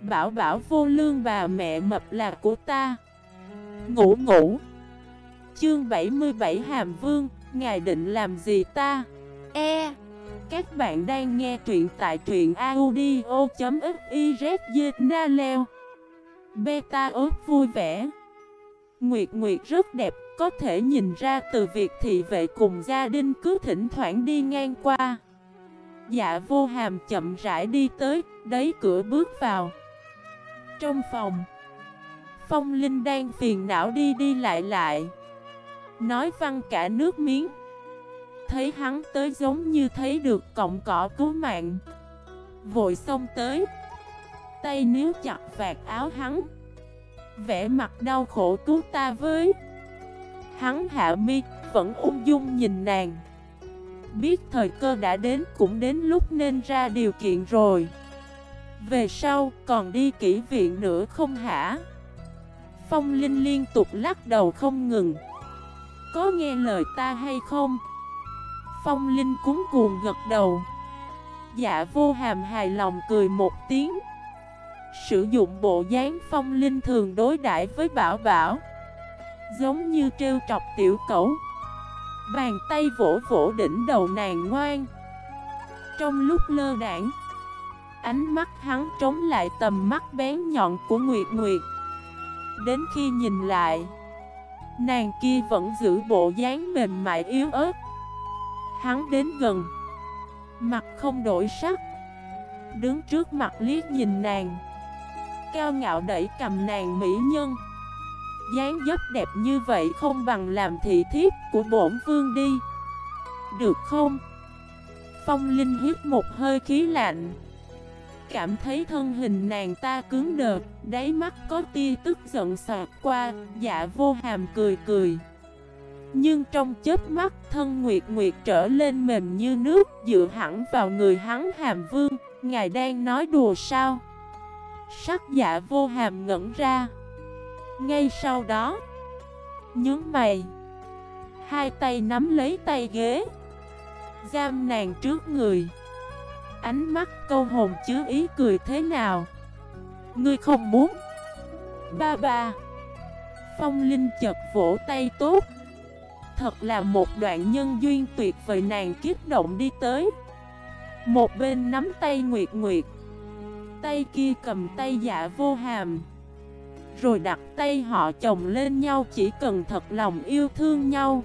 Bảo bảo vô lương bà mẹ mập là của ta. Ngủ ngủ. Chương 77 Hàm Vương, Ngài định làm gì ta? E Các bạn đang nghe truyện tại truyện audio.xyz leo. Beta ớt vui vẻ. Nguyệt Nguyệt rất đẹp, Có thể nhìn ra từ việc thị vệ cùng gia đình cứ thỉnh thoảng đi ngang qua. Dạ vô hàm chậm rãi đi tới Đấy cửa bước vào. Trong phòng. Phong Linh đang phiền não đi đi lại lại. Nói văn cả nước miếng. Thấy hắn tới giống như thấy được cọng cỏ cứu mạng. Vội xông tới. Tay níu chặt vạt áo hắn. Vẽ mặt đau khổ cứu ta với. Hắn hạ mi, Vẫn ung dung nhìn nàng. Biết thời cơ đã đến cũng đến lúc nên ra điều kiện rồi. Về sau còn đi kỹ viện nữa không hả? Phong Linh liên tục lắc đầu không ngừng. Có nghe lời ta hay không? Phong Linh cúng cuồng gật đầu. Dạ vô hàm hài lòng cười một tiếng. Sử dụng bộ dáng Phong Linh thường đối đãi với Bảo Bảo. Giống như trêu trọc tiểu cẩu. Bàn tay vỗ vỗ đỉnh đầu nàng ngoan. Trong lúc lơ đảng Ánh mắt hắn trống lại tầm mắt bén nhọn của Nguyệt Nguyệt. Đến khi nhìn lại, Nàng kia vẫn giữ bộ dáng mềm mại yếu ớt. Hắn đến gần, Mặt không đổi sắc, Đứng trước mặt liếc nhìn nàng, Cao ngạo đẩy cầm nàng mỹ nhân. Dáng dấp đẹp như vậy không bằng làm thị thiếp của bổn vương đi. Được không? Phong Linh hít một hơi khí lạnh. Cảm thấy thân hình nàng ta cứng đờ, Đáy mắt có tia tức giận sạc qua Dạ vô hàm cười cười. Nhưng trong chết mắt, thân Nguyệt Nguyệt trở lên mềm như nước, Dựa hẳn vào người hắn hàm vương, Ngài đang nói đùa sao? Sắc dạ vô hàm ngẩn ra. Ngay sau đó, Nhướng mày. Hai tay nắm lấy tay ghế. Giam nàng trước người. Ánh mắt câu hồn chứa ý cười thế nào? Ngươi không muốn. Ba ba. Phong Linh chật vỗ tay tốt. Thật là một đoạn nhân duyên tuyệt vời nàng kiếp động đi tới. Một bên nắm tay Nguyệt Nguyệt. Tay kia cầm tay dạ vô hàm. Rồi đặt tay họ chồng lên nhau, chỉ cần thật lòng yêu thương nhau.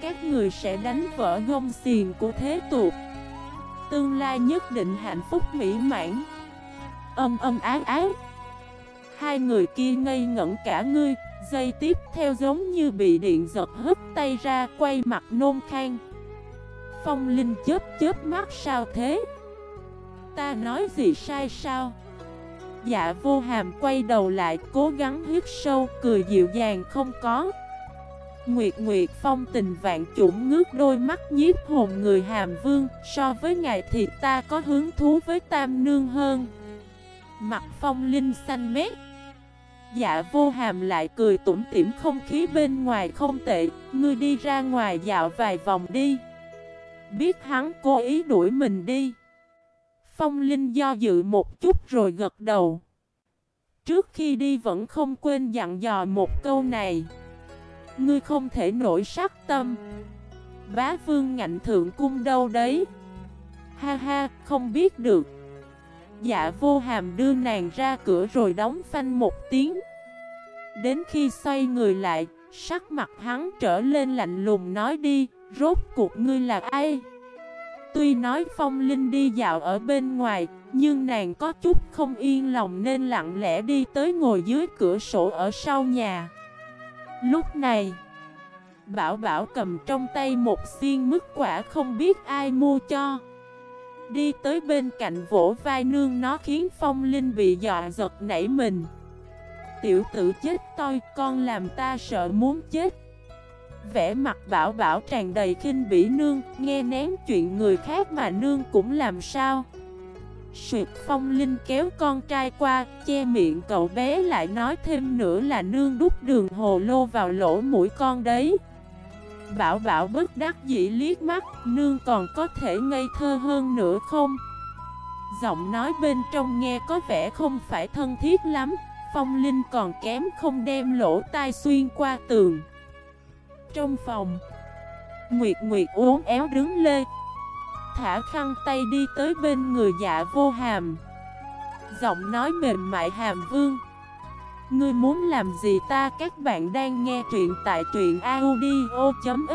Các người sẽ đánh vỡ gông xiền của thế tục. Tương lai nhất định hạnh phúc mỹ mãn. Âm âm ái ái. Hai người kia ngây ngẩn cả ngươi Dây tiếp theo giống như bị điện giật hất tay ra, quay mặt nôn khang Phong Linh chớp chớp mắt sao thế? Ta nói gì sai sao? Dạ vô hàm quay đầu lại, cố gắng hít sâu, cười dịu dàng, không có. Nguyệt Nguyệt phong tình vạn chủng ngước đôi mắt nhiếp hồn người hàm vương, So với ngài thì ta có hứng thú với tam nương hơn Mặt phong linh xanh mét Dạ vô hàm lại cười tủm tỉm không khí bên ngoài không tệ, Ngươi đi ra ngoài dạo vài vòng đi Biết hắn cố ý đuổi mình đi Phong Linh do dự một chút rồi gật đầu. Trước khi đi vẫn không quên dặn dò một câu này. Ngươi không thể nổi sắc tâm. Bá vương ngạnh thượng cung đâu đấy? Ha ha, không biết được. Dạ vô hàm đưa nàng ra cửa rồi đóng phanh một tiếng. Đến khi xoay người lại, sắc mặt hắn trở lên lạnh lùng nói đi, rốt cuộc ngươi là ai? Tuy nói Phong Linh đi dạo ở bên ngoài, nhưng nàng có chút không yên lòng nên lặng lẽ đi tới ngồi dưới cửa sổ ở sau nhà. Lúc này, Bảo Bảo cầm trong tay một xiên mứt quả không biết ai mua cho. Đi tới bên cạnh vỗ vai nương nó khiến Phong Linh bị dọa giật nảy mình. Tiểu tử chết tôi con làm ta sợ muốn chết. Vẽ mặt bảo bảo tràn đầy kinh bỉ nương Nghe nén chuyện người khác mà nương cũng làm sao Suyệt phong linh kéo con trai qua, Che miệng cậu bé lại nói thêm nữa là nương đút đường hồ lô vào lỗ mũi con đấy. Bảo bảo bất đắc dĩ liếc mắt, Nương còn có thể ngây thơ hơn nữa không? Giọng nói bên trong nghe có vẻ không phải thân thiết lắm, Phong Linh còn kém không đem lỗ tai xuyên qua tường. Trong phòng, Nguyệt Nguyệt uốn éo đứng lê Thả khăn tay đi tới bên người dạ vô hàm. Giọng nói mềm mại hàm vương. Ngươi muốn làm gì ta? Các bạn đang nghe truyện tại truyện audio.fif